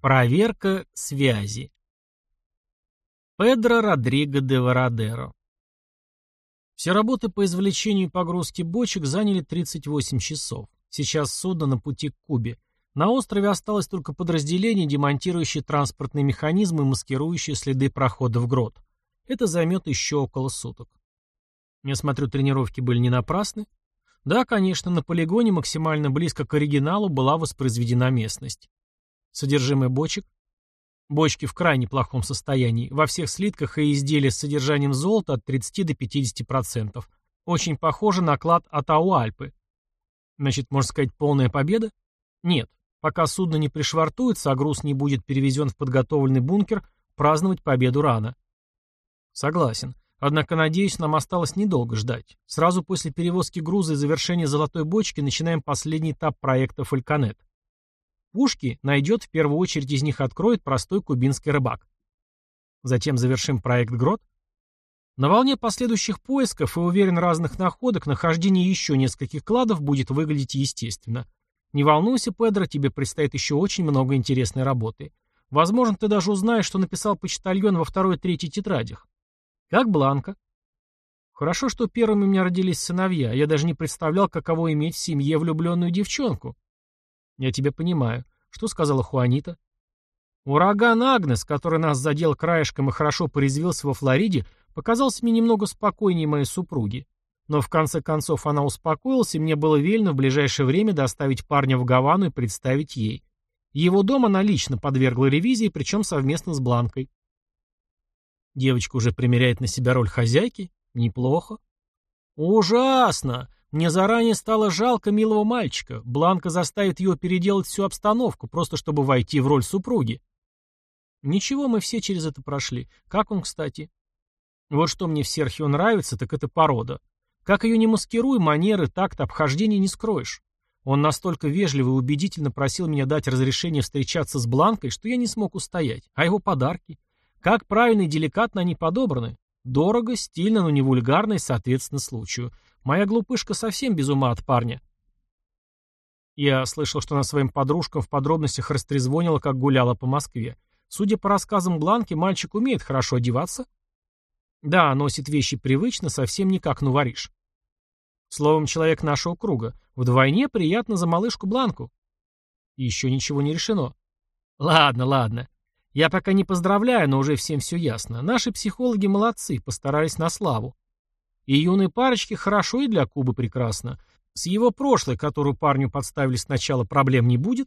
Проверка связи. Педро Родриго де Вородеро. Все работы по извлечению и погрузке бочек заняли 38 часов. Сейчас судно на пути к Кубе. На острове осталось только подразделение, демонтирующее транспортные механизмы и маскирующие следы прохода в грот. Это займет еще около суток. Я смотрю, тренировки были не напрасны. Да, конечно, на полигоне максимально близко к оригиналу была воспроизведена местность. Содержимое бочек. Бочки в крайне плохом состоянии. Во всех слитках и изделия с содержанием золота от 30 до 50%. Очень похоже на клад Атауальпы. Значит, можно сказать, полная победа? Нет. Пока судно не пришвартуется, а груз не будет перевезен в подготовленный бункер, праздновать победу рано. Согласен. Однако, надеюсь, нам осталось недолго ждать. Сразу после перевозки груза и завершения золотой бочки начинаем последний этап проекта «Фальконет». Пушки найдет, в первую очередь из них откроет простой кубинский рыбак. Затем завершим проект «Грот». На волне последующих поисков и, уверен, разных находок, нахождение еще нескольких кладов будет выглядеть естественно. Не волнуйся, Педро, тебе предстоит еще очень много интересной работы. Возможно, ты даже узнаешь, что написал почтальон во второй и третьей тетрадях. Как Бланка? Хорошо, что первыми у меня родились сыновья. Я даже не представлял, каково иметь в семье влюбленную девчонку. «Я тебя понимаю. Что сказала Хуанита?» «Ураган Агнес, который нас задел краешком и хорошо порезвился во Флориде, показался мне немного спокойнее моей супруги. Но в конце концов она успокоилась, и мне было велено в ближайшее время доставить парня в Гавану и представить ей. Его дом она лично подвергла ревизии, причем совместно с Бланкой. Девочка уже примеряет на себя роль хозяйки? Неплохо. Ужасно! Мне заранее стало жалко милого мальчика. Бланка заставит его переделать всю обстановку, просто чтобы войти в роль супруги. Ничего, мы все через это прошли. Как он, кстати? Вот что мне в Серхио нравится, так это порода. Как ее не маскируй, манеры, такт, обхождение не скроешь. Он настолько вежливо и убедительно просил меня дать разрешение встречаться с Бланкой, что я не смог устоять. А его подарки? Как правильно и деликатно они подобраны. Дорого, стильно, но не вульгарно и соответственно случаю. Моя глупышка совсем без ума от парня. Я слышал, что она своим подружкам в подробностях растрезвонила, как гуляла по Москве. Судя по рассказам Бланки, мальчик умеет хорошо одеваться. Да, носит вещи привычно, совсем не как нуворишь. Словом, человек нашего круга. Вдвойне приятно за малышку Бланку. Еще ничего не решено. Ладно, ладно. Я пока не поздравляю, но уже всем все ясно. Наши психологи молодцы, постарались на славу. И юной парочке хорошо, и для Кубы прекрасно. С его прошлой, которую парню подставили сначала, проблем не будет?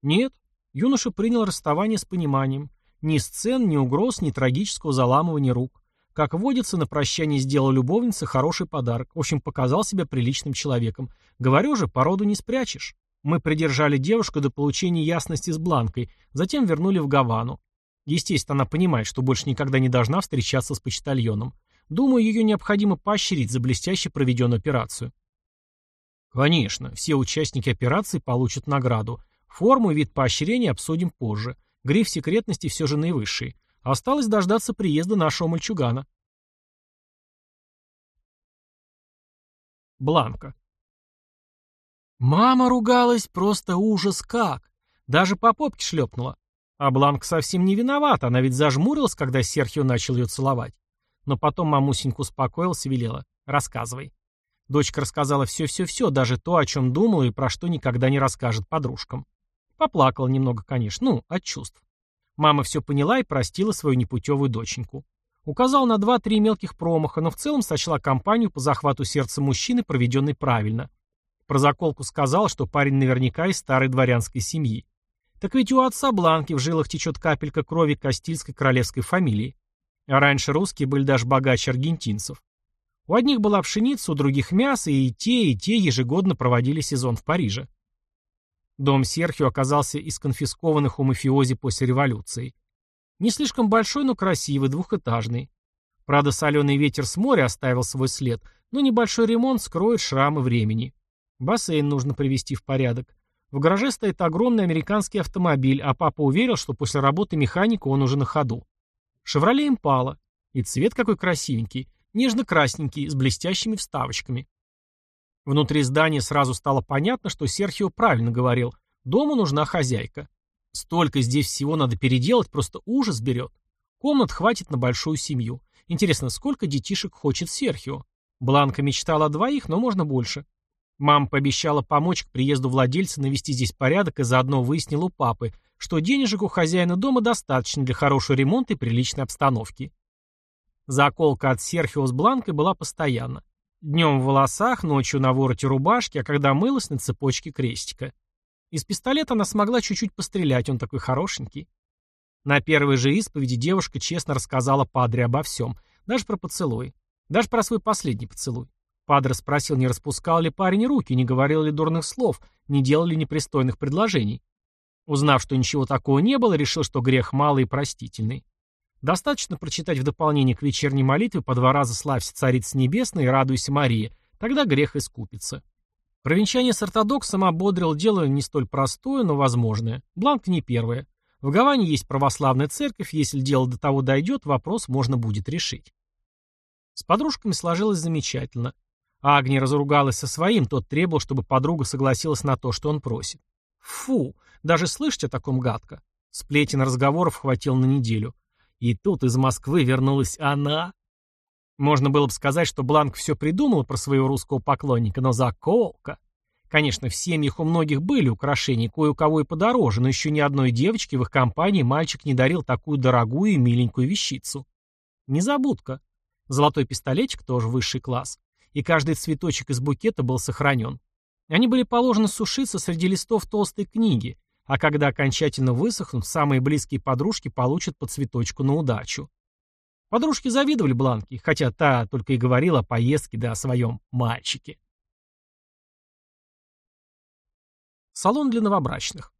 Нет. Юноша принял расставание с пониманием. Ни сцен, ни угроз, ни трагического заламывания рук. Как водится, на прощание сделал любовнице хороший подарок. В общем, показал себя приличным человеком. Говорю же, породу не спрячешь. Мы придержали девушку до получения ясности с Бланкой, затем вернули в Гавану. Естественно, она понимает, что больше никогда не должна встречаться с почтальоном. Думаю, ее необходимо поощрить за блестяще проведенную операцию. Конечно, все участники операции получат награду. Форму и вид поощрения обсудим позже. Гриф секретности все же наивысший. Осталось дождаться приезда нашего мальчугана. Бланка. Мама ругалась просто ужас как. Даже по попке шлепнула. А Бланка совсем не виновата, она ведь зажмурилась, когда Серхио начал ее целовать. Но потом мамусеньку успокоился и велела. «Рассказывай». Дочка рассказала все-все-все, даже то, о чем думала и про что никогда не расскажет подружкам. Поплакала немного, конечно, ну, от чувств. Мама все поняла и простила свою непутевую доченьку. Указала на два-три мелких промаха, но в целом сочла кампанию по захвату сердца мужчины, проведенной правильно. Про заколку сказала, что парень наверняка из старой дворянской семьи. Так ведь у отца Бланки в жилах течет капелька крови Кастильской королевской фамилии. А раньше русские были даже богаче аргентинцев. У одних была пшеница, у других мясо, и те, и те ежегодно проводили сезон в Париже. Дом Серхио оказался из конфискованных у мафиози после революции. Не слишком большой, но красивый, двухэтажный. Правда, соленый ветер с моря оставил свой след, но небольшой ремонт скроет шрамы времени. Бассейн нужно привести в порядок. В гараже стоит огромный американский автомобиль, а папа уверил, что после работы механика он уже на ходу. «Шевроле Импала». И цвет какой красивенький, нежно-красненький, с блестящими вставочками. Внутри здания сразу стало понятно, что Серхио правильно говорил. Дому нужна хозяйка. Столько здесь всего надо переделать, просто ужас берет. Комнат хватит на большую семью. Интересно, сколько детишек хочет Серхио? Бланка мечтала о двоих, но можно больше. Мама пообещала помочь к приезду владельца навести здесь порядок и заодно выяснила у папы, что денежек у хозяина дома достаточно для хорошего ремонта и приличной обстановки. Заколка от Серхио с Бланкой была постоянно. Днем в волосах, ночью на вороте рубашки, а когда мылась на цепочке крестика. Из пистолета она смогла чуть-чуть пострелять, он такой хорошенький. На первой же исповеди девушка честно рассказала Падре обо всем, даже про поцелуй, даже про свой последний поцелуй. Падре спросил, не распускал ли парень руки, не говорил ли дурных слов, не делал ли непристойных предложений. Узнав, что ничего такого не было, решил, что грех малый и простительный. Достаточно прочитать в дополнение к вечерней молитве по два раза «Славься, Царица Небесная» и «Радуйся, Мария», тогда грех искупится. Провенчание с ортодоксом ободрил дело не столь простое, но возможное. Бланк не первое. В Гаване есть православная церковь, если дело до того дойдет, вопрос можно будет решить. С подружками сложилось замечательно. Агния разругалась со своим, тот требовал, чтобы подруга согласилась на то, что он просит. Фу, даже слышать о таком гадко. Сплетен разговоров хватил на неделю. И тут из Москвы вернулась она. Можно было бы сказать, что Бланк все придумал про своего русского поклонника, но заколка. Конечно, в семьях у многих были украшения, кое у кого и подороже, но еще ни одной девочке в их компании мальчик не дарил такую дорогую и миленькую вещицу. Незабудка. Золотой пистолетик тоже высший класс. И каждый цветочек из букета был сохранен. Они были положены сушиться среди листов толстой книги, а когда окончательно высохнут, самые близкие подружки получат по цветочку на удачу. Подружки завидовали Бланке, хотя та только и говорила о поездке да о своем мальчике. Салон для новобрачных.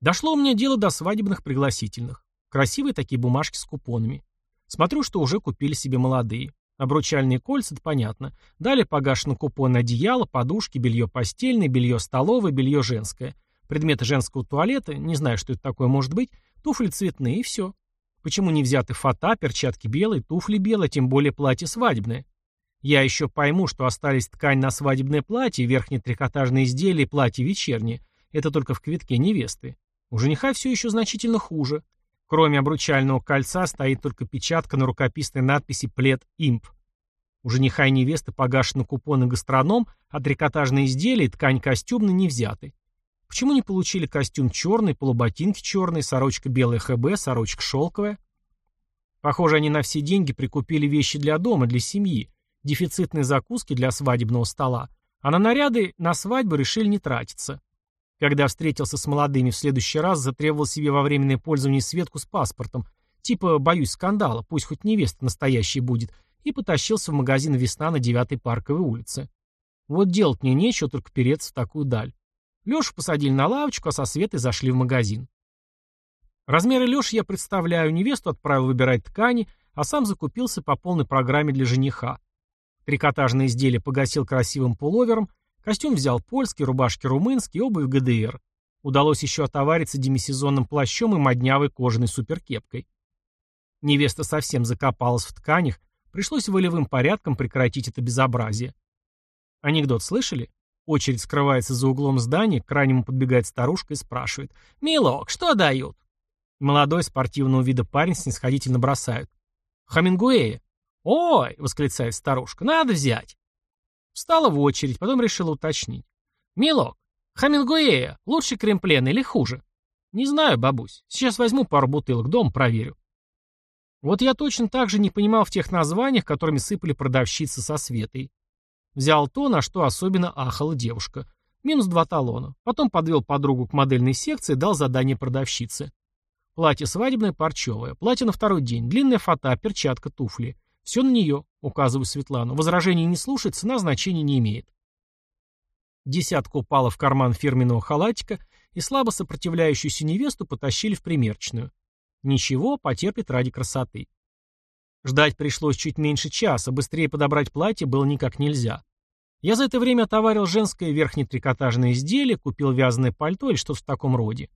Дошло у меня дело до свадебных пригласительных. Красивые такие бумажки с купонами. Смотрю, что уже купили себе молодые. Обручальные кольца, это понятно. Далее погашены купоны одеяла, подушки, белье постельное, белье столовое, белье женское. Предметы женского туалета, не знаю, что это такое может быть, туфли цветные и все. Почему не взяты фата, перчатки белые, туфли белые, тем более платье свадебное? Я еще пойму, что остались ткань на свадебное платье, верхние трикотажные изделия и платье вечернее. Это только в квитке невесты. У жениха все еще значительно хуже. Кроме обручального кольца стоит только печатка на рукописной надписи «Плед Имп». У жениха и невесты погашены купоны гастроном, а трикотажные изделия и ткань костюмной не взяты. Почему не получили костюм черный, полуботинки черные, сорочка белая ХБ, сорочка шелковая? Похоже, они на все деньги прикупили вещи для дома, для семьи, дефицитные закуски для свадебного стола, а на наряды на свадьбу решили не тратиться. Когда встретился с молодыми в следующий раз, затребовал себе во временное пользование Светку с паспортом, типа «боюсь скандала, пусть хоть невеста настоящая будет», и потащился в магазин «Весна» на 9-й Парковой улице. Вот делать мне нечего, только переться в такую даль. Лешу посадили на лавочку, а со Светой зашли в магазин. Размеры Леши я представляю, невесту отправил выбирать ткани, а сам закупился по полной программе для жениха. Трикотажное изделие погасил красивым пуловером, костюм взял польский, рубашки румынские, обувь ГДР. Удалось еще отовариться демисезонным плащом и моднявой кожаной суперкепкой. Невеста совсем закопалась в тканях, пришлось волевым порядком прекратить это безобразие. Анекдот слышали? Очередь скрывается за углом здания, к крайнему подбегает старушка и спрашивает. «Милок, что дают?» Молодой спортивного вида парень снисходительно бросает. «Хамингуэя». «Ой!» — восклицает старушка. «Надо взять». Встала в очередь, потом решила уточнить. «Милок, Хамингуэя лучше кремплена или хуже?» «Не знаю, бабусь. Сейчас возьму пару бутылок, дом проверю». Вот я точно так же не понимал в тех названиях, которыми сыпали продавщицы со Светой. Взял то, на что особенно ахала девушка. Минус два талона. Потом подвел подругу к модельной секции, дал задание продавщице. Платье свадебное, парчевое. Платье на второй день. Длинная фата, перчатка, туфли. Все на нее, указываю Светлану. Возражений не слушает, цена значения не имеет. Десятка упала в карман фирменного халатика, и слабо сопротивляющуюся невесту потащили в примерочную. Ничего, потерпит ради красоты. Ждать пришлось чуть меньше часа, быстрее подобрать платье было никак нельзя. Я за это время отоварил женское верхнее трикотажное изделие, купил вязаное пальто или что-то в таком роде.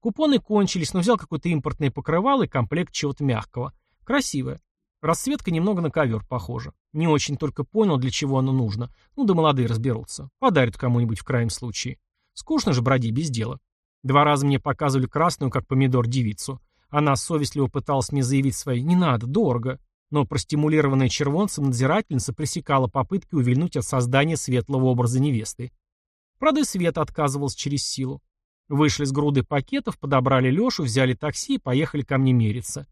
Купоны кончились, но взял какое-то импортное покрывало и комплект чего-то мягкого. Красивое. Расцветка немного на ковер похожа. Не очень только понял, для чего оно нужно. Ну да молодые разберутся. Подарят кому-нибудь в крайнем случае. Скучно же бродить без дела. Два раза мне показывали красную, как помидор, девицу. Она совестливо пыталась мне заявить свои «не надо, дорого», но простимулированная червонцем надзирательница пресекала попытки увильнуть от создания светлого образа невесты. Правда, Света отказывалась через силу. Вышли с груды пакетов, подобрали Лешу, взяли такси и поехали ко мне мериться.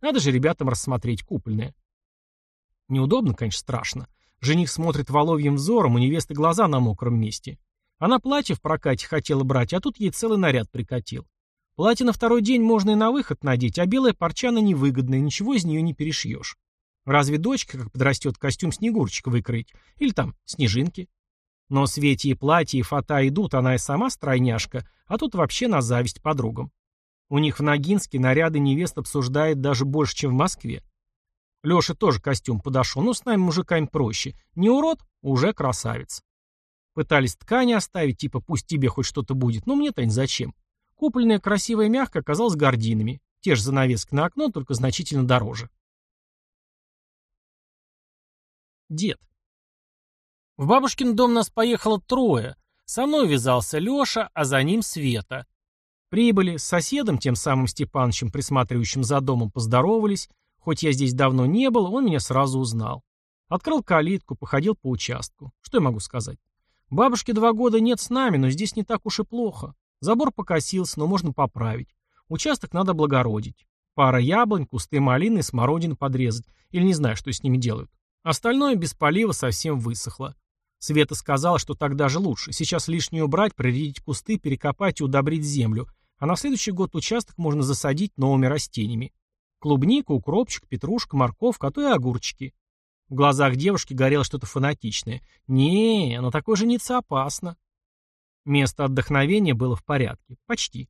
Надо же ребятам рассмотреть купольное. Неудобно, конечно, страшно. Жених смотрит воловьим взором, у невесты глаза на мокром месте. Она платье в прокате хотела брать, а тут ей целый наряд прикатил. Платье на второй день можно и на выход надеть, а белая парчана невыгодная, ничего из нее не перешьешь. Разве дочка, как подрастет, костюм снегурчика выкроить? Или там снежинки? Но Свете и платье, и фата идут, она и сама стройняшка, а тут вообще на зависть подругам. У них в Ногинске наряды невест обсуждает даже больше, чем в Москве. Леша тоже костюм подошел, но с нами мужиками проще. Не урод, уже красавец. Пытались ткани оставить, типа пусть тебе хоть что-то будет, но мне-то не зачем. Купольная красивая мягкая оказалась гординами. Те же занавески на окно, только значительно дороже. Дед. В бабушкин дом нас поехало трое. Со мной вязался Леша, а за ним Света. Прибыли, с соседом, тем самым Степановичем, присматривающим за домом, поздоровались. Хоть я здесь давно не был, он меня сразу узнал. Открыл калитку, походил по участку. Что я могу сказать? Бабушке два года нет с нами, но здесь не так уж и плохо. Забор покосился, но можно поправить. Участок надо благородить. Пара яблонь, кусты малины и смородины подрезать. Или не знаю, что с ними делают. Остальное без полива совсем высохло. Света сказала, что так даже лучше. Сейчас лишнее убрать, проредить кусты, перекопать и удобрить землю. А на следующий год участок можно засадить новыми растениями. Клубника, укропчик, петрушка, морковка, а то и огурчики. В глазах девушки горело что-то фанатичное. Не, но такой жениться опасно. Место отдохновения было в порядке. Почти.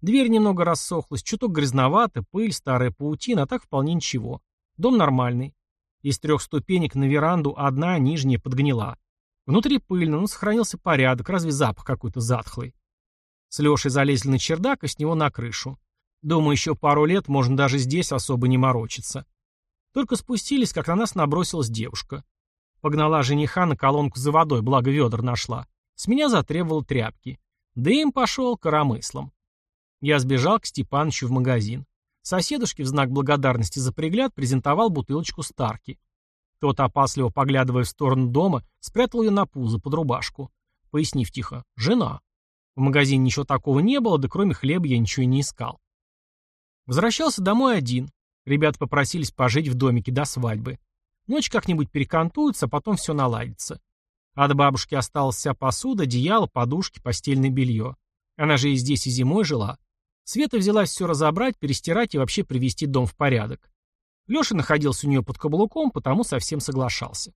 Дверь немного рассохлась, чуток грязновато, пыль, старая паутина, а так вполне ничего. Дом нормальный. Из трех ступенек на веранду одна, нижняя, подгнила. Внутри пыльно, но сохранился порядок, разве запах какой-то затхлый. С Лешей залезли на чердак и с него на крышу. Думаю, еще пару лет можно даже здесь особо не морочиться. Только спустились, как на нас набросилась девушка. Погнала жениха на колонку за водой, благо ведер нашла. С меня затребовал тряпки. Дым пошел коромыслом. Я сбежал к Степанычу в магазин. Соседушке в знак благодарности за пригляд презентовал бутылочку Старки. Тот, опасливо поглядывая в сторону дома, спрятал ее на пузо под рубашку, пояснив тихо «Жена». В магазине ничего такого не было, да кроме хлеба я ничего и не искал. Возвращался домой один. Ребята попросились пожить в домике до свадьбы. Ночь как-нибудь перекантуется, а потом все наладится. От бабушки осталась вся посуда, одеяло, подушки, постельное белье. Она же и здесь и зимой жила. Света взялась все разобрать, перестирать и вообще привести дом в порядок. Леша находился у нее под каблуком, потому совсем соглашался.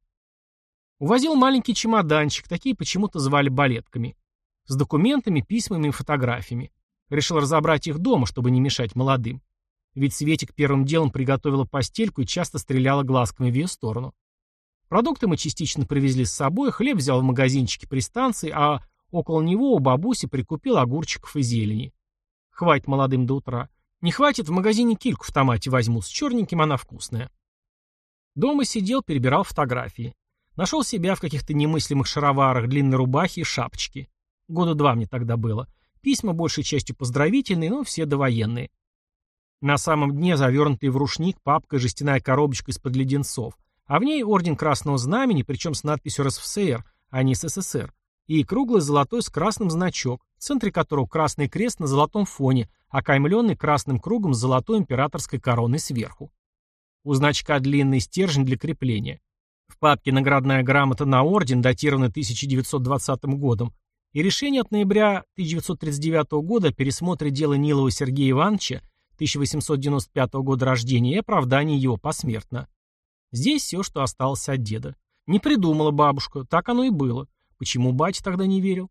Увозил маленький чемоданчик, такие почему-то звали балетками. С документами, письмами и фотографиями. Решил разобрать их дома, чтобы не мешать молодым. Ведь Светик первым делом приготовила постельку и часто стреляла глазками в ее сторону. Продукты мы частично привезли с собой, хлеб взял в магазинчике при станции, а около него у бабуси прикупил огурчиков и зелени. Хватит молодым до утра. Не хватит, в магазине кильку в томате возьму, с черненьким она вкусная. Дома сидел, перебирал фотографии. Нашел себя в каких-то немыслимых шароварах, длинной рубахе и шапочке. Года два мне тогда было. Письма большей частью поздравительные, но все довоенные. На самом дне завернутый в рушник папка жестяная коробочка из-под леденцов, а в ней орден Красного Знамени, причем с надписью РСФСР, а не СССР, и круглый золотой с красным значок, в центре которого красный крест на золотом фоне, окаймленный красным кругом с золотой императорской короной сверху. У значка длинный стержень для крепления. В папке наградная грамота на орден, датированная 1920 годом, и решение от ноября 1939 года о пересмотре дела Нилова Сергея Ивановича 1895 года рождения и оправдании его посмертно. Здесь все, что осталось от деда. Не придумала бабушка, так оно и было. Почему батя тогда не верил?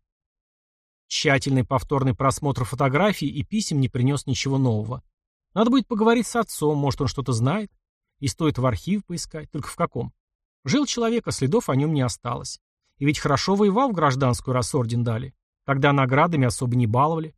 Тщательный повторный просмотр фотографий и писем не принес ничего нового. Надо будет поговорить с отцом, может, он что-то знает. И стоит в архив поискать, только в каком. Жил человек, а следов о нем не осталось. И ведь хорошо воевал в гражданскую, раз орден дали. Тогда наградами особо не баловали.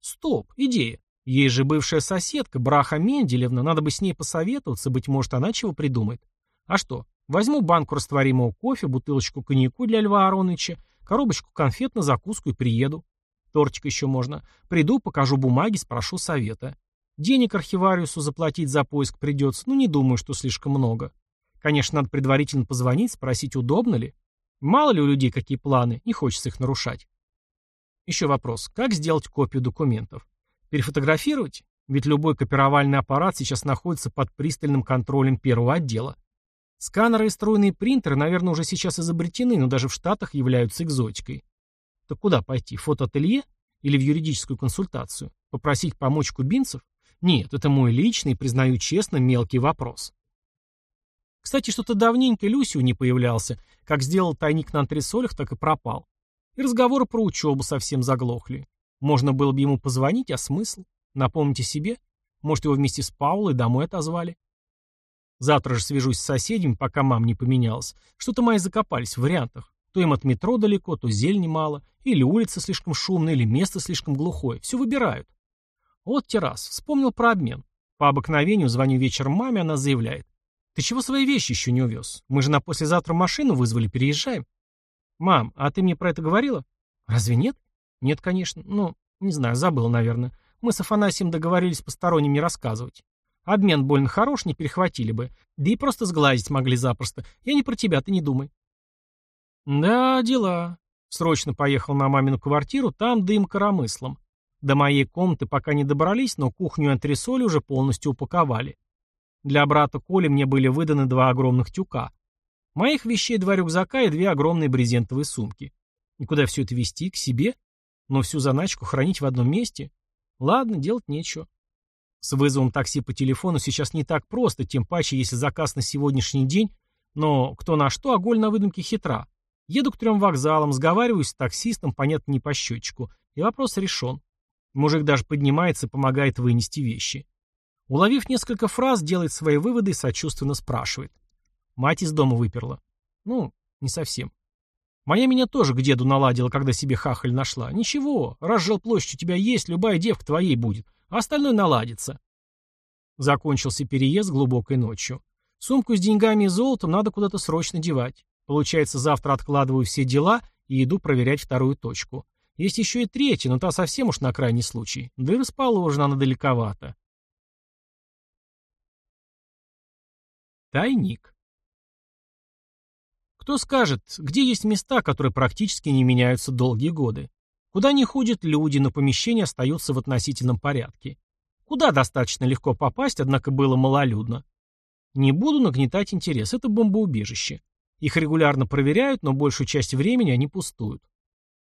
Стоп, идея. Ей же бывшая соседка, Браха Менделевна, надо бы с ней посоветоваться, быть может, она чего придумает. А что, возьму банку растворимого кофе, бутылочку коньяку для Льва Ароновича, коробочку конфет на закуску и приеду. Тортик еще можно. Приду, покажу бумаги, спрошу совета. Денег архивариусу заплатить за поиск придется, но не думаю, что слишком много. Конечно, надо предварительно позвонить, спросить, удобно ли. Мало ли у людей какие планы, не хочется их нарушать. Еще вопрос. Как сделать копию документов? Перефотографировать? Ведь любой копировальный аппарат сейчас находится под пристальным контролем первого отдела. Сканеры и струйные принтеры, наверное, уже сейчас изобретены, но даже в Штатах являются экзотикой. Так куда пойти? В фотоателье? Или в юридическую консультацию? Попросить помочь кубинцев? Нет, это мой личный, признаю честно, мелкий вопрос. Кстати, что-то давненько Люсио не появлялся. Как сделал тайник на антресолях, так и пропал. И разговоры про учебу совсем заглохли. Можно было бы ему позвонить, а смысл? Напомните себе. Может, его вместе с Паулой домой отозвали? Завтра же свяжусь с соседями, пока мам не поменялась. Что-то мои закопались в вариантах. То им от метро далеко, то зелени мало, или улица слишком шумная, или место слишком глухое. Все выбирают. Вот террас. Вспомнил про обмен. По обыкновению звоню вечером маме, она заявляет. Ты чего свои вещи еще не увез? Мы же на послезавтра машину вызвали, переезжаем. Мам, а ты мне про это говорила? Разве нет? Нет, конечно. Ну, не знаю, забыл, наверное. Мы с Афанасием договорились посторонним не рассказывать. Обмен больно хорош, не перехватили бы. Да и просто сглазить могли запросто. Я не про тебя, ты не думай. Да, дела. Срочно поехал на мамину квартиру, там дым коромыслом. До моей комнаты пока не добрались, но кухню и антресоли уже полностью упаковали. Для брата Коли мне были выданы два огромных тюка. Моих вещей два рюкзака и две огромные брезентовые сумки. И куда все это везти? К себе? Но всю заначку хранить в одном месте? Ладно, делать нечего. С вызовом такси по телефону сейчас не так просто, тем паче, если заказ на сегодняшний день, но кто на что, а голь на выдумке хитра. Еду к трем вокзалам, сговариваюсь с таксистом, понятно, не по счетчику, и вопрос решен. Мужик даже поднимается и помогает вынести вещи. Уловив несколько фраз, делает свои выводы и сочувственно спрашивает. Мать из дома выперла. Ну, не совсем. Моя меня тоже к деду наладила, когда себе хахаль нашла. Ничего, раз жилплощадь у тебя есть, любая девка твоей будет, остальное наладится. Закончился переезд глубокой ночью. Сумку с деньгами и золотом надо куда-то срочно девать. Получается, завтра откладываю все дела и иду проверять вторую точку. Есть еще и третья, но та совсем уж на крайний случай. Да и расположена она далековато. Тайник. Кто скажет, где есть места, которые практически не меняются долгие годы? Куда не ходят люди, но помещения остаются в относительном порядке? Куда достаточно легко попасть, однако было малолюдно? Не буду нагнетать интерес, это бомбоубежище. Их регулярно проверяют, но большую часть времени они пустуют.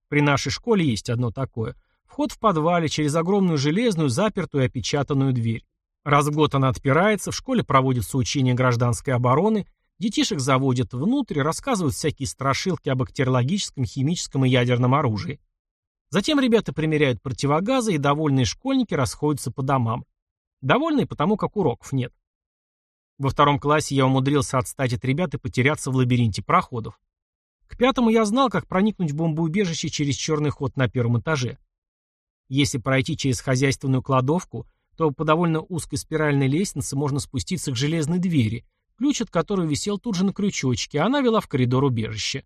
При нашей школе есть одно такое. Вход в подвале через огромную железную, запертую и опечатанную дверь. Раз в год она отпирается, в школе проводятся учения гражданской обороны, детишек заводят внутрь, рассказывают всякие страшилки о бактериологическом, химическом и ядерном оружии. Затем ребята примеряют противогазы, и довольные школьники расходятся по домам. Довольные потому, как уроков нет. Во втором классе я умудрился отстать от ребят и потеряться в лабиринте проходов. К пятому я знал, как проникнуть в бомбоубежище через черный ход на первом этаже. Если пройти через хозяйственную кладовку, то по довольно узкой спиральной лестнице можно спуститься к железной двери, ключ от которой висел тут же на крючочке, а она вела в коридор убежища.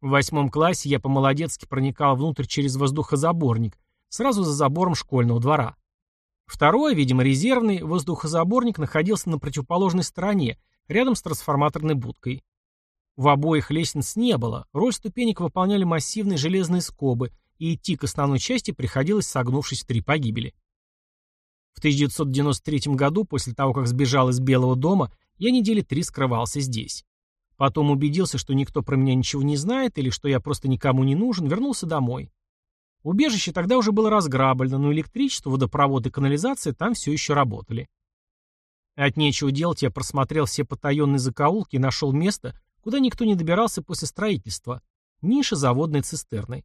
В восьмом классе я по-молодецки проникал внутрь через воздухозаборник, сразу за забором школьного двора. Второй, видимо резервный, воздухозаборник находился на противоположной стороне, рядом с трансформаторной будкой. В обоих лестниц не было, роль ступенек выполняли массивные железные скобы, и идти к основной части приходилось согнувшись в три погибели. В 1993 году, после того, как сбежал из Белого дома, я недели три скрывался здесь. Потом убедился, что никто про меня ничего не знает или что я просто никому не нужен, вернулся домой. Убежище тогда уже было разграблено, но электричество, водопровод и канализация там все еще работали. От нечего делать я просмотрел все потаенные закоулки и нашел место, куда никто не добирался после строительства. Ниша заводной цистерной.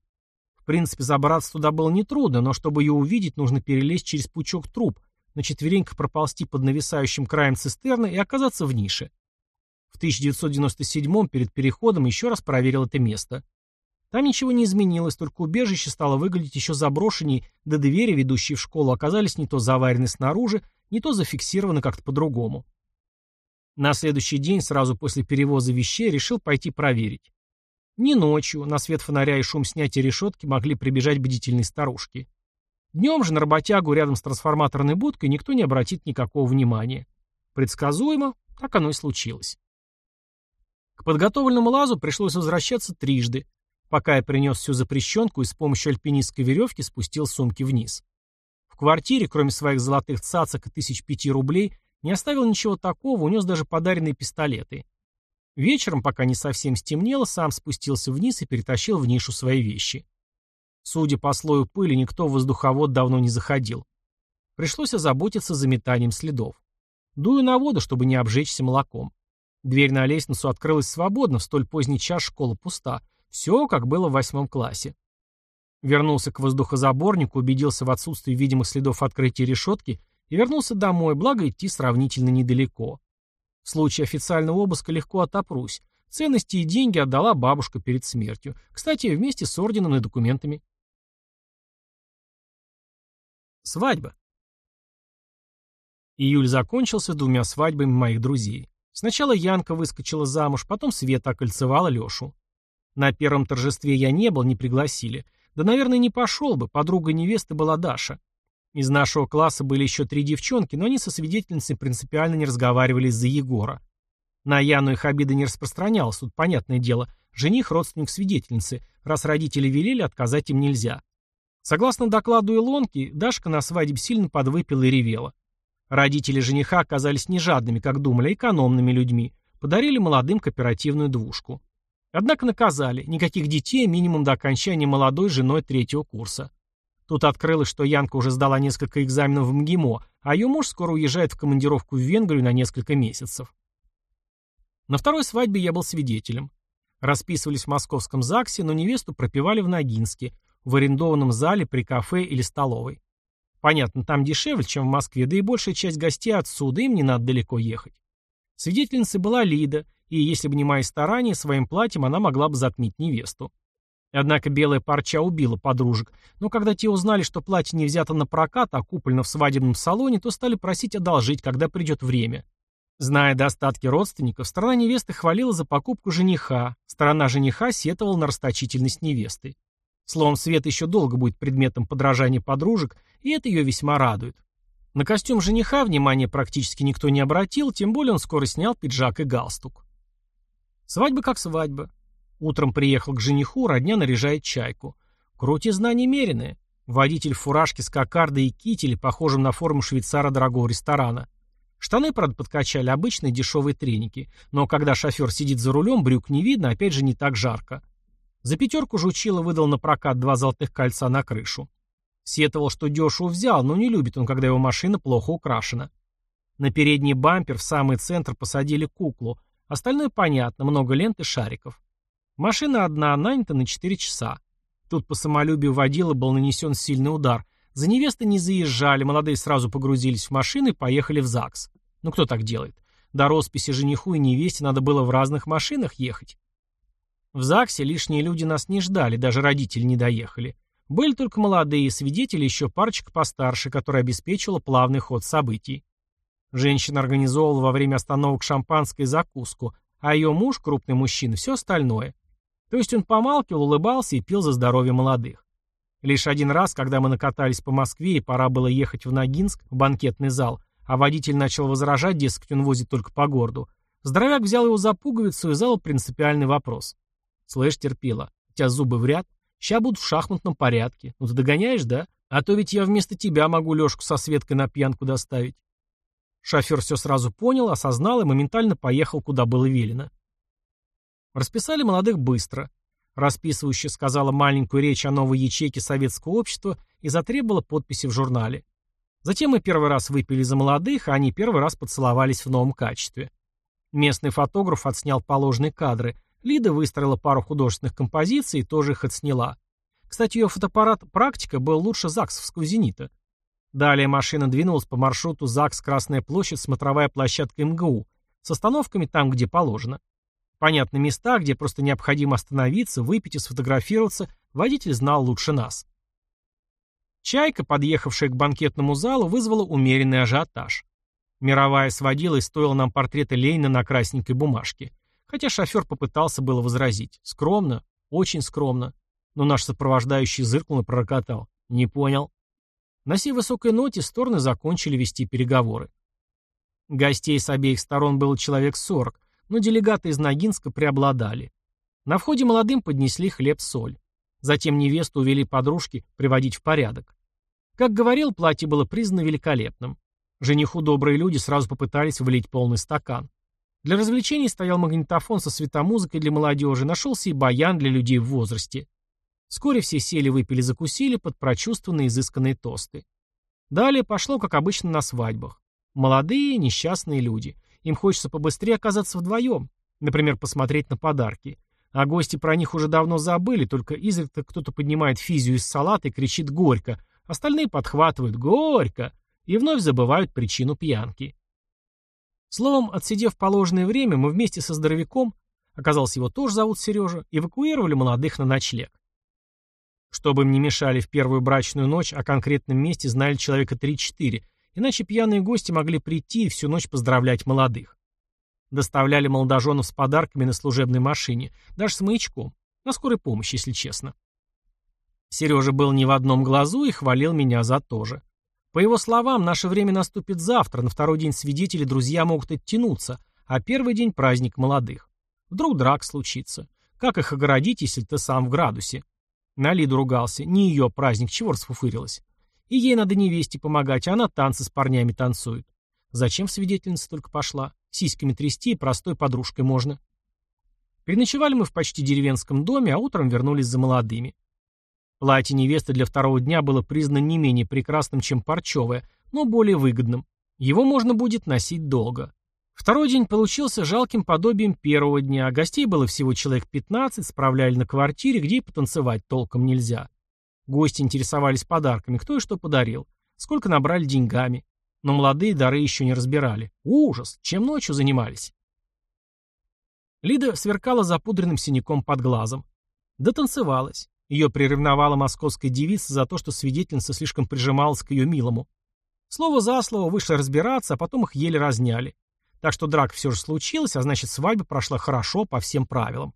В принципе, забраться туда было нетрудно, но чтобы ее увидеть, нужно перелезть через пучок труб, на четвереньках проползти под нависающим краем цистерны и оказаться в нише. В 1997 перед переходом еще раз проверил это место. Там ничего не изменилось, только убежище стало выглядеть еще заброшенней, да двери, ведущие в школу, оказались не то заварены снаружи, не то зафиксированы как-то по-другому. На следующий день, сразу после перевоза вещей, решил пойти проверить. Ни ночью, на свет фонаря и шум снятия решетки могли прибежать бдительные старушки. Днем же на работягу рядом с трансформаторной будкой никто не обратит никакого внимания. Предсказуемо, так оно и случилось. К подготовленному лазу пришлось возвращаться трижды, пока я принес всю запрещенку и с помощью альпинистской веревки спустил сумки вниз. В квартире, кроме своих золотых цацок и тысяч пяти рублей, не оставил ничего такого, унес даже подаренные пистолеты. Вечером, пока не совсем стемнело, сам спустился вниз и перетащил в нишу свои вещи. Судя по слою пыли, никто в воздуховод давно не заходил. Пришлось озаботиться заметанием следов. Дую на воду, чтобы не обжечься молоком. Дверь на лестницу открылась свободно, в столь поздний час школа пуста. Все, как было в восьмом классе. Вернулся к воздухозаборнику, убедился в отсутствии видимых следов открытия решетки и вернулся домой, благо идти сравнительно недалеко. В случае официального обыска легко отопрусь. Ценности и деньги отдала бабушка перед смертью. Кстати, вместе с орденом и документами. Свадьба. Июль закончился двумя свадьбами моих друзей. Сначала Янка выскочила замуж, потом Света окольцевала Лешу. На первом торжестве я не был, не пригласили. Да, наверное, не пошел бы, подруга невесты была Даша. Из нашего класса были еще три девчонки, но они со свидетельницей принципиально не разговаривали из-за Егора. На Яну их обида не распространялась, тут понятное дело. Жених – родственник свидетельницы. Раз родители велели, отказать им нельзя. Согласно докладу Илонки, Дашка на свадьбе сильно подвыпила и ревела. Родители жениха оказались не жадными, как думали, а экономными людьми. Подарили молодым кооперативную двушку. Однако наказали. Никаких детей, минимум до окончания молодой женой третьего курса. Тут открылось, что Янка уже сдала несколько экзаменов в МГИМО, а ее муж скоро уезжает в командировку в Венгрию на несколько месяцев. На второй свадьбе я был свидетелем. Расписывались в московском ЗАГСе, но невесту пропивали в Ногинске, в арендованном зале при кафе или столовой. Понятно, там дешевле, чем в Москве, да и большая часть гостей отсюда, им не надо далеко ехать. Свидетельницей была Лида, и если бы не мои старания, своим платьем она могла бы затмить невесту. Однако белая парча убила подружек, но когда те узнали, что платье не взято на прокат, а куплено в свадебном салоне, то стали просить одолжить, когда придет время. Зная достатки родственников, сторона невесты хвалила за покупку жениха, сторона жениха сетовала на расточительность невесты. Словом, Свет еще долго будет предметом подражания подружек, и это ее весьма радует. На костюм жениха внимания практически никто не обратил, тем более он скоро снял пиджак и галстук. Свадьба как свадьба. Утром приехал к жениху, родня наряжает чайку. Крутизна немеренная. Водитель в фуражке с кокардой и кителе, похожим на форму швейцара дорогого ресторана. Штаны, правда, подкачали обычные дешевые треники, но когда шофер сидит за рулем, брюк не видно, опять же не так жарко. За пятерку Жучила выдал на прокат два золотых кольца на крышу. Сетовал, что дешево взял, но не любит он, когда его машина плохо украшена. На передний бампер в самый центр посадили куклу. Остальное понятно, много лент и шариков. Машина одна, нанята на 4 часа. Тут по самолюбию водила был нанесен сильный удар. За невестой не заезжали, молодые сразу погрузились в машины и поехали в ЗАГС. Ну кто так делает? До росписи жениху и невесте надо было в разных машинах ехать. В ЗАГСе лишние люди нас не ждали, даже родители не доехали. Были только молодые свидетели, еще парочка постарше, которая обеспечила плавный ход событий. Женщина организовывала во время остановок шампанское закуску, а ее муж, крупный мужчина, все остальное. То есть он помалкивал, улыбался и пил за здоровье молодых. Лишь один раз, когда мы накатались по Москве и пора было ехать в Ногинск, в банкетный зал, а водитель начал возражать, дескать, он возит только по городу, здоровяк взял его за пуговицу и задал принципиальный вопрос. «Слышь, терпила, у тебя зубы в ряд? Ща будут в шахматном порядке. Ну ты догоняешь, да? А то ведь я вместо тебя могу Лешку со Светкой на пьянку доставить». Шофер все сразу понял, осознал и моментально поехал, куда было велено. Расписали молодых быстро. Расписывающая сказала маленькую речь о новой ячейке советского общества и затребовала подписи в журнале. Затем мы первый раз выпили за молодых, а они первый раз поцеловались в новом качестве. Местный фотограф отснял положенные кадры, Лида выстроила пару художественных композиций и тоже их отсняла. Кстати, ее фотоаппарат «Практика» был лучше ЗАГСовского «Зенита». Далее машина двинулась по маршруту ЗАГС Красная площадь, смотровая площадка МГУ, с остановками там, где положено. Понятно, места, где просто необходимо остановиться, выпить и сфотографироваться, водитель знал лучше нас. Чайка, подъехавшая к банкетному залу, вызвала умеренный ажиотаж. Мировая сводила и стоила нам портрета Ленина на красненькой бумажке. Хотя шофер попытался было возразить. Скромно, очень скромно. Но наш сопровождающий зыркнул и пророкотал. Не понял. На сей высокой ноте стороны закончили вести переговоры. Гостей с обеих сторон было человек сорок, но делегаты из Ногинска преобладали. На входе молодым поднесли хлеб-соль. Затем невесту увели подружки приводить в порядок. Как говорил, платье было признано великолепным. Жениху добрые люди сразу попытались влить полный стакан. Для развлечений стоял магнитофон со светомузыкой для молодежи, нашелся и баян для людей в возрасте. Вскоре все сели, выпили, закусили под прочувствованные изысканные тосты. Далее пошло, как обычно, на свадьбах. Молодые, несчастные люди. Им хочется побыстрее оказаться вдвоем. Например, посмотреть на подарки. А гости про них уже давно забыли, только изредка кто-то поднимает физию из салата и кричит «Горько!», остальные подхватывают «Горько!» и вновь забывают причину пьянки. Словом, отсидев положенное время, мы вместе со здоровяком, оказалось его тоже зовут Сережа, эвакуировали молодых на ночлег. Чтобы им не мешали в первую брачную ночь, о конкретном месте знали человека 3-4, иначе пьяные гости могли прийти и всю ночь поздравлять молодых. Доставляли молодоженов с подарками на служебной машине, даже с маячком, на скорой помощи, если честно. Сережа был не в одном глазу и хвалил меня за то же. По его словам, наше время наступит завтра, на второй день свидетели друзья могут оттянуться, а первый день праздник молодых. Вдруг драк случится. Как их огородить, если ты сам в градусе? На Лиду ругался. Не ее праздник, чего расфуфырилась. И ей надо невесте помогать, а она танцы с парнями танцует. Зачем свидетельница только пошла? Сиськами трясти и простой подружкой можно. Переночевали мы в почти деревенском доме, а утром вернулись за молодыми. Платье невесты для второго дня было признано не менее прекрасным, чем парчевое, но более выгодным. Его можно будет носить долго. Второй день получился жалким подобием первого дня. Гостей было всего человек 15, справляли на квартире, где и потанцевать толком нельзя. Гости интересовались подарками, кто и что подарил, сколько набрали деньгами. Но молодые дары еще не разбирали. Ужас! Чем ночью занимались? Лида сверкала запудренным синяком под глазом. Дотанцевалась. Ее приревновала московская девица за то, что свидетельница слишком прижималась к ее милому. Слово за слово вышли разбираться, а потом их еле разняли. Так что драка все же случилась, а значит свадьба прошла хорошо по всем правилам.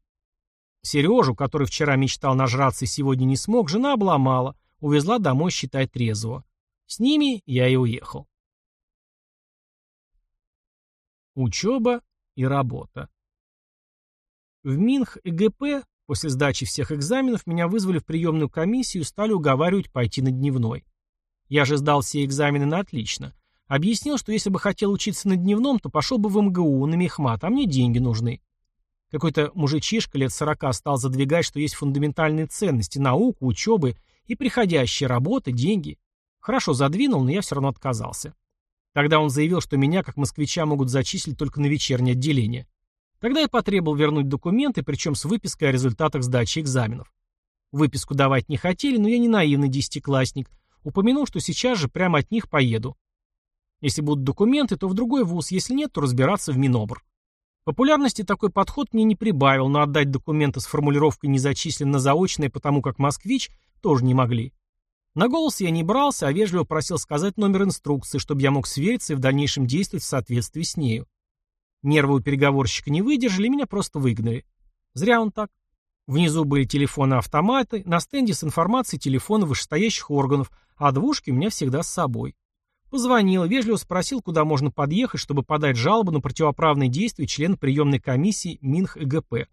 Сережу, который вчера мечтал нажраться и сегодня не смог, жена обломала, увезла домой, считай, трезвого. С ними я и уехал. Учеба и работа. В Минх и ГП После сдачи всех экзаменов меня вызвали в приемную комиссию и стали уговаривать пойти на дневной. Я же сдал все экзамены на отлично. Объяснил, что если бы хотел учиться на дневном, то пошел бы в МГУ, на мехмат, а мне деньги нужны. Какой-то мужичишка лет сорока стал задвигать, что есть фундаментальные ценности, наука, учебы и приходящие работы, деньги. Хорошо задвинул, но я все равно отказался. Тогда он заявил, что меня, как москвича, могут зачислить только на вечернее отделение. Тогда я потребовал вернуть документы, причем с выпиской о результатах сдачи экзаменов. Выписку давать не хотели, но я не наивный десятиклассник. Упомянул, что сейчас же прямо от них поеду. Если будут документы, то в другой вуз, если нет, то разбираться в Минобр. Популярности такой подход мне не прибавил, но отдать документы с формулировкой «не зачислен на заочное, потому как москвич» тоже не могли. На голос я не брался, а вежливо просил сказать номер инструкции, чтобы я мог свериться и в дальнейшем действовать в соответствии с нею. Нервы у переговорщика не выдержали, меня просто выгнали. Зря он так. Внизу были телефоны-автоматы, на стенде с информацией телефоны вышестоящих органов, а двушки у меня всегда с собой. Позвонил, вежливо спросил, куда можно подъехать, чтобы подать жалобу на противоправные действия члена приемной комиссии Минх ИГП.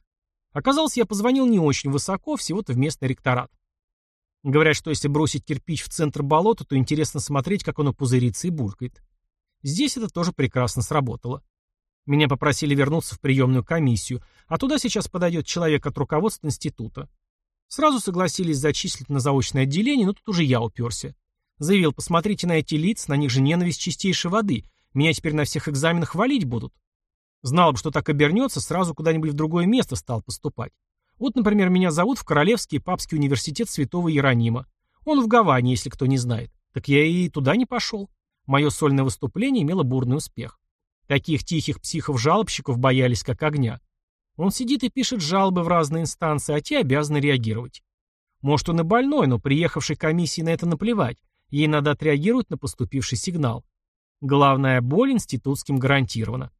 Оказалось, я позвонил не очень высоко, всего-то в местный ректорат. Говорят, что если бросить кирпич в центр болота, то интересно смотреть, как оно пузырится и булькает. Здесь это тоже прекрасно сработало. Меня попросили вернуться в приемную комиссию, а туда сейчас подойдет человек от руководства института. Сразу согласились зачислить на заочное отделение, но тут уже я уперся. Заявил, посмотрите на эти лица, на них же ненависть чистейшей воды. Меня теперь на всех экзаменах хвалить будут. Знал бы, что так обернется, сразу куда-нибудь в другое место стал поступать. Вот, например, меня зовут в Королевский папский университет Святого Иеронима. Он в Гаване, если кто не знает. Так я и туда не пошел. Мое сольное выступление имело бурный успех. Таких тихих психов-жалобщиков боялись как огня. Он сидит и пишет жалобы в разные инстанции, а те обязаны реагировать. Может, он и больной, но приехавшей комиссии на это наплевать. Ей надо отреагировать на поступивший сигнал. Главная боль институтским гарантирована.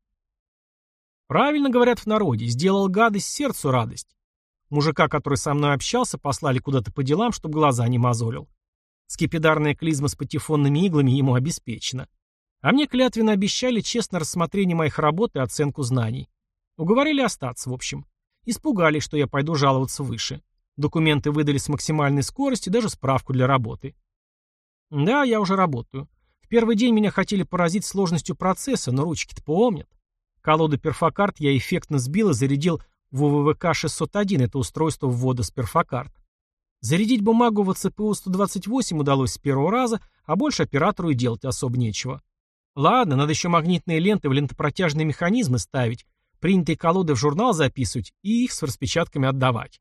Правильно говорят в народе, сделал гадость, сердцу радость. Мужика, который со мной общался, послали куда-то по делам, чтобы глаза не мозолил. Скипидарная клизма с патефонными иглами ему обеспечена. А мне клятвенно обещали честно рассмотрение моих работ и оценку знаний. Уговорили остаться, в общем. Испугались, что я пойду жаловаться выше. Документы выдали с максимальной скоростью, даже справку для работы. Да, я уже работаю. В первый день меня хотели поразить сложностью процесса, но ручки-то помнят. Колоду перфокарт я эффектно сбил и зарядил в УВВК-601, это устройство ввода с перфокарт. Зарядить бумагу в ЦПУ-128 удалось с первого раза, а больше оператору и делать особо нечего. Ладно, надо еще магнитные ленты в лентопротяжные механизмы ставить, принятые колоды в журнал записывать и их с распечатками отдавать.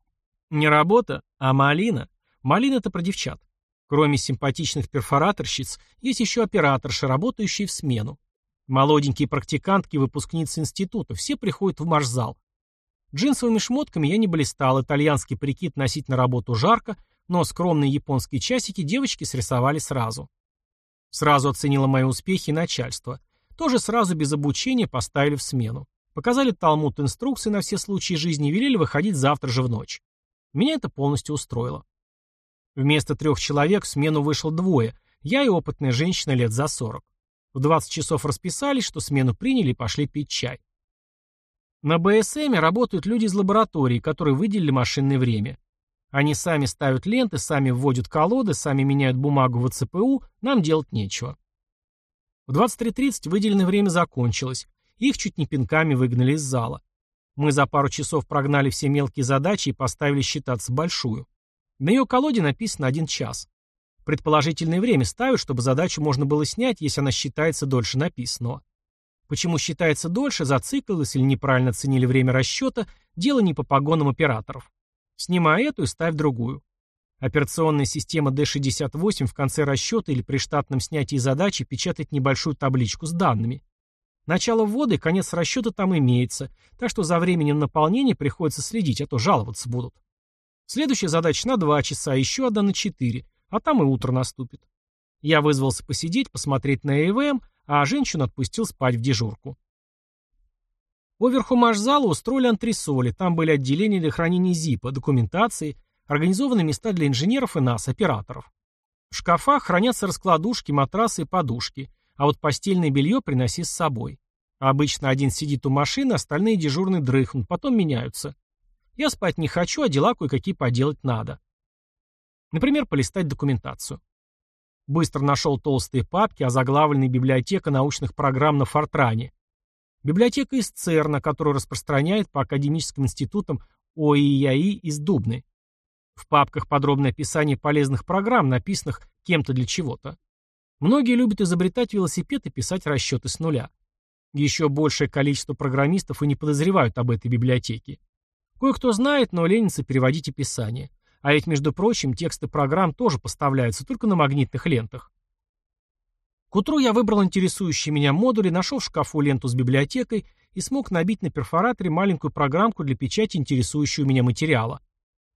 Не работа, а малина. Малина — это про девчат. Кроме симпатичных перфораторщиц, есть еще операторши, работающие в смену. Молоденькие практикантки, выпускницы института, все приходят в марш-зал. Джинсовыми шмотками я не блистал, итальянский прикид носить на работу жарко, но скромные японские часики девочки срисовали сразу. Сразу оценило мои успехи начальство. Тоже сразу без обучения поставили в смену. Показали талмуд инструкции на все случаи жизни и велели выходить завтра же в ночь. Меня это полностью устроило. Вместо трех человек в смену вышло двое, я и опытная женщина лет за сорок. В 20 часов расписались, что смену приняли и пошли пить чай. На БСМе работают люди из лаборатории, которые выделили машинное время. Они сами ставят ленты, сами вводят колоды, сами меняют бумагу в ЦПУ, нам делать нечего. В 23.30 выделенное время закончилось. Их чуть не пинками выгнали из зала. Мы за пару часов прогнали все мелкие задачи и поставили считаться большую. На ее колоде написано один час. Предположительное время ставят, чтобы задачу можно было снять, если она считается дольше написанного. Почему считается дольше, зациклилось или неправильно оценили время расчета, дело не по погонам операторов. Снимай эту и ставь другую. Операционная система D68 в конце расчета или при штатном снятии задачи печатает небольшую табличку с данными. Начало ввода и конец расчета там имеется, так что за временем наполнения приходится следить, а то жаловаться будут. Следующая задача на 2 часа, еще одна на 4, а там и утро наступит. Я вызвался посидеть, посмотреть на ЭВМ, а женщину отпустил спать в дежурку. Поверху маш-зала устроили антресоли, там были отделения для хранения ЗИПа, документации, организованы места для инженеров и нас, операторов. В шкафах хранятся раскладушки, матрасы и подушки, а вот постельное белье приноси с собой. Обычно один сидит у машины, остальные дежурные дрыхнут, потом меняются. Я спать не хочу, а дела кое-какие поделать надо. Например, полистать документацию. Быстро нашел толстые папки, озаглавленные библиотека научных программ на Фортране. Библиотека из ЦЕРНа, которую распространяет по академическим институтам ОИЯИ из Дубны. В папках подробное описание полезных программ, написанных кем-то для чего-то. Многие любят изобретать велосипед и писать расчеты с нуля. Еще большее количество программистов и не подозревают об этой библиотеке. Кое-кто знает, но ленится переводить описание. А ведь, между прочим, тексты программ тоже поставляются только на магнитных лентах. К утру я выбрал интересующие меня модули, нашел в шкафу ленту с библиотекой и смог набить на перфораторе маленькую программку для печати интересующего меня материала.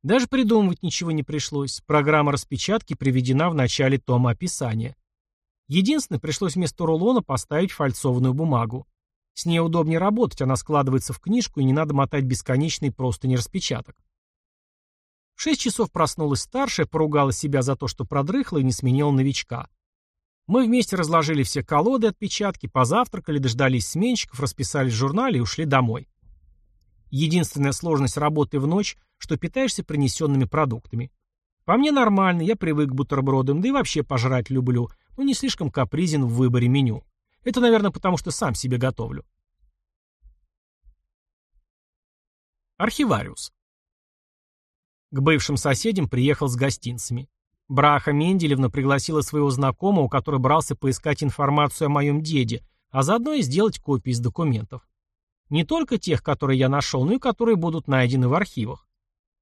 Даже придумывать ничего не пришлось. Программа распечатки приведена в начале тома описания. Единственное, пришлось вместо рулона поставить фальцованную бумагу. С ней удобнее работать, она складывается в книжку и не надо мотать бесконечные просто не распечаток. В шесть часов проснулась старшая, поругала себя за то, что продрыхла и не сменила новичка. Мы вместе разложили все колоды отпечатки, позавтракали, дождались сменщиков, расписались в журнале и ушли домой. Единственная сложность работы в ночь, что питаешься принесенными продуктами. По мне нормально, я привык к бутербродам, да и вообще пожрать люблю, но не слишком капризен в выборе меню. Это, наверное, потому что сам себе готовлю. Архивариус. К бывшим соседям приехал с гостинцами. Браха Менделевна пригласила своего знакомого, который брался поискать информацию о моем деде, а заодно и сделать копии из документов. Не только тех, которые я нашел, но и которые будут найдены в архивах.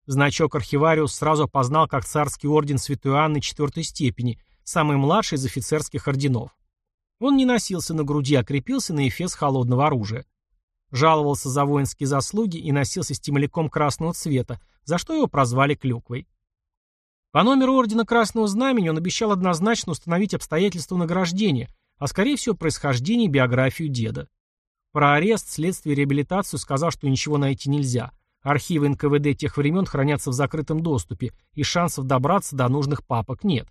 Значок архивариус сразу опознал как царский орден Святой Анны четвертой степени, самый младший из офицерских орденов. Он не носился на груди, а крепился на эфес холодного оружия. Жаловался за воинские заслуги и носился с темляком красного цвета, за что его прозвали Клюквой. По номеру Ордена Красного Знамени он обещал однозначно установить обстоятельства награждения, а скорее всего происхождение и биографию деда. Про арест, следствие и реабилитацию сказал, что ничего найти нельзя. Архивы НКВД тех времен хранятся в закрытом доступе, и шансов добраться до нужных папок нет.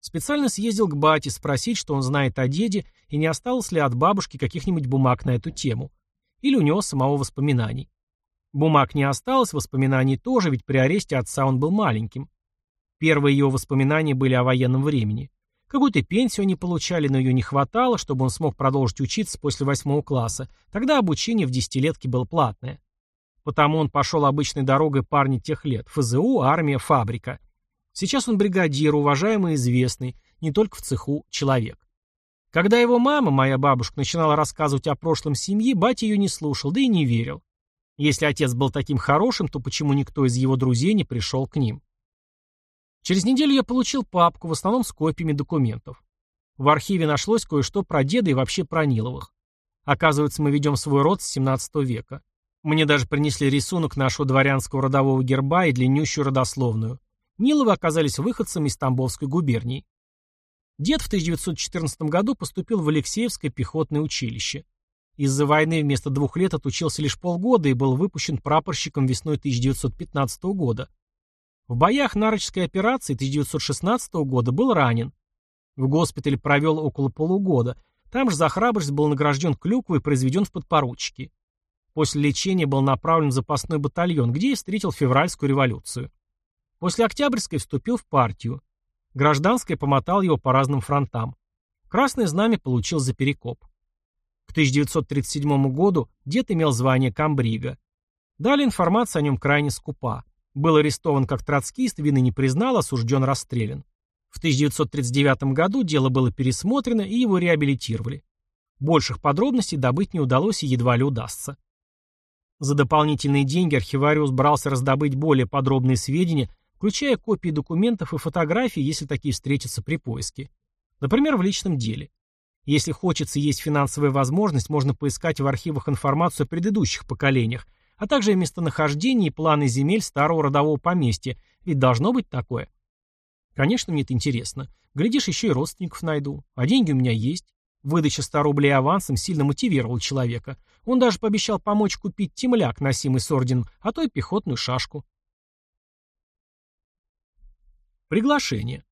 Специально съездил к бате спросить, что он знает о деде и не осталось ли от бабушки каких-нибудь бумаг на эту тему. Или у него самого воспоминаний. Бумаг не осталось, воспоминаний тоже, ведь при аресте отца он был маленьким. Первые его воспоминания были о военном времени. Какую-то пенсию они получали, но ее не хватало, чтобы он смог продолжить учиться после восьмого класса. Тогда обучение в десятилетке было платное. Потому он пошел обычной дорогой парня тех лет. ФЗУ, армия, фабрика. Сейчас он бригадир, уважаемый и известный, не только в цеху, человек. Когда его мама, моя бабушка, начинала рассказывать о прошлом семьи, батя ее не слушал, да и не верил. Если отец был таким хорошим, то почему никто из его друзей не пришел к ним? Через неделю я получил папку, в основном с копиями документов. В архиве нашлось кое-что про деда и вообще про Ниловых. Оказывается, мы ведем свой род с 17 века. Мне даже принесли рисунок нашего дворянского родового герба и длиннющую родословную. Ниловы оказались выходцами из Тамбовской губернии. Дед в 1914 году поступил в Алексеевское пехотное училище. Из-за войны вместо двух лет отучился лишь полгода и был выпущен прапорщиком весной 1915 года. В боях Нарочской операции 1916 года был ранен. В госпитале провел около полугода. Там же за храбрость был награжден клюквой и произведен в подпоручики. После лечения был направлен в запасной батальон, где и встретил февральскую революцию. После Октябрьской вступил в партию. Гражданская помотал его по разным фронтам. Красное знамя получил за перекоп. К 1937 году дед имел звание камбрига. Далее информация о нем крайне скупа. Был арестован как троцкист, вины не признал, осужден, расстрелян. В 1939 году дело было пересмотрено и его реабилитировали. Больших подробностей добыть не удалось и едва ли удастся. За дополнительные деньги архивариус брался раздобыть более подробные сведения включая копии документов и фотографий, если такие встретятся при поиске. Например, в личном деле. Если хочется есть финансовая возможность, можно поискать в архивах информацию о предыдущих поколениях, а также о местонахождении и планы земель старого родового поместья, ведь должно быть такое. Конечно, мне это интересно. Глядишь, еще и родственников найду. А деньги у меня есть. Выдача 100 рублей авансом сильно мотивировала человека. Он даже пообещал помочь купить темляк, носимый с орденом, а то и пехотную шашку. Приглашение.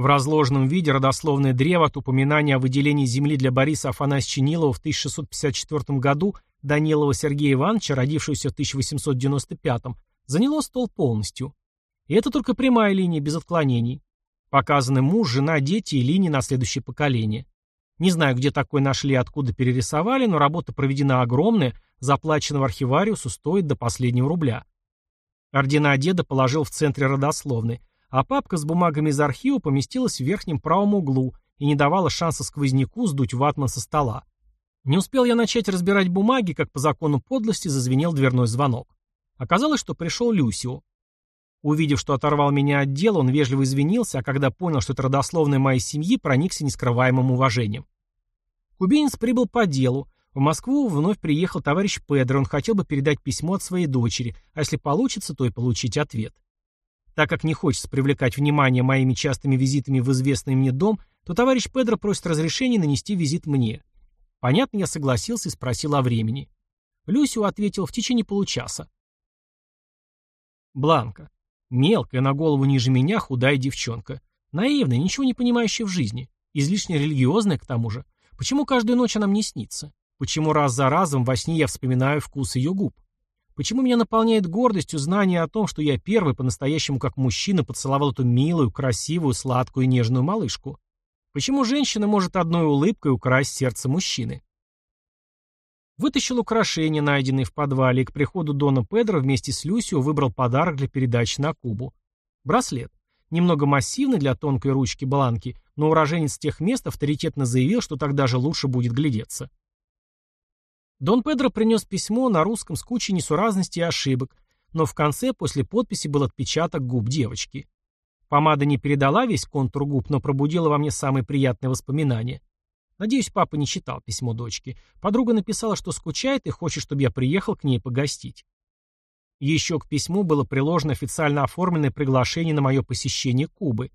В разложенном виде родословное древо от упоминания о выделении земли для Бориса Афанасьевича Нилова в 1654 году Данилова Сергея Ивановича, родившегося в 1895 заняло стол полностью. И это только прямая линия, без отклонений. Показаны муж, жена, дети и линии на следующее поколение. Не знаю, где такой нашли, откуда перерисовали, но работа проведена огромная, заплачена в архивариусу стоит до последнего рубля. Ордена деда положил в центре родословной, а папка с бумагами из архива поместилась в верхнем правом углу и не давала шанса сквозняку сдуть ватман со стола. Не успел я начать разбирать бумаги, как по закону подлости зазвенел дверной звонок. Оказалось, что пришел Люсио. Увидев, что оторвал меня от дела, он вежливо извинился, а когда понял, что это родословная моей семьи, проникся нескрываемым уважением. Кубинец прибыл по делу, в Москву вновь приехал товарищ Педро, он хотел бы передать письмо от своей дочери, а если получится, то и получить ответ. Так как не хочется привлекать внимание моими частыми визитами в известный мне дом, то товарищ Педро просит разрешения нанести визит мне. Понятно, я согласился и спросил о времени. Люсю ответил в течение получаса. Бланка. Мелкая, на голову ниже меня, худая девчонка. Наивная, ничего не понимающая в жизни. Излишне религиозная, к тому же. Почему каждую ночь она мне снится? Почему раз за разом во сне я вспоминаю вкус ее губ? Почему меня наполняет гордостью знание о том, что я первый по-настоящему как мужчина поцеловал эту милую, красивую, сладкую и нежную малышку? Почему женщина может одной улыбкой украсть сердце мужчины? Вытащил украшения, найденные в подвале, и к приходу Дона Педро вместе с Люсио выбрал подарок для передачи на Кубу. Браслет. Немного массивный для тонкой ручки Бланки, но уроженец тех мест авторитетно заявил, что так даже лучше будет глядеться. Дон Педро принес письмо на русском с кучей несуразностей и ошибок, но в конце после подписи был отпечаток губ девочки. Помада не передала весь контур губ, но пробудила во мне самые приятные воспоминания. Надеюсь, папа не читал письмо дочки. Подруга написала, что скучает и хочет, чтобы я приехал к ней погостить. Еще к письму было приложено официально оформленное приглашение на мое посещение Кубы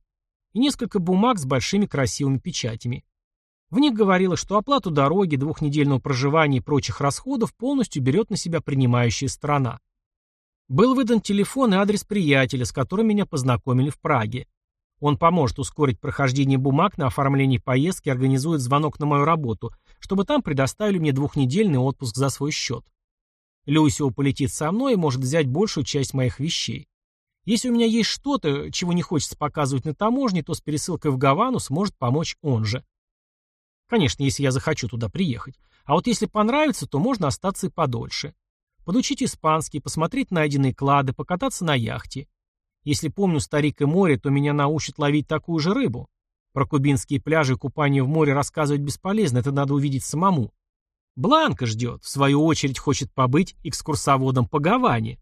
и несколько бумаг с большими красивыми печатями. В них говорилось, что оплату дороги, двухнедельного проживания и прочих расходов полностью берет на себя принимающая страна. Был выдан телефон и адрес приятеля, с которым меня познакомили в Праге. Он поможет ускорить прохождение бумаг на оформление поездки и организует звонок на мою работу, чтобы там предоставили мне двухнедельный отпуск за свой счет. Люсио полетит со мной и может взять большую часть моих вещей. Если у меня есть что-то, чего не хочется показывать на таможне, то с пересылкой в Гавану сможет помочь он же. Конечно, если я захочу туда приехать. А вот если понравится, то можно остаться и подольше. Подучить испанский, посмотреть найденные клады, покататься на яхте. Если помню старик и море, то меня научат ловить такую же рыбу. Про кубинские пляжи и купание в море рассказывать бесполезно, это надо увидеть самому. Бланка ждет, в свою очередь хочет побыть экскурсоводом по Гаване.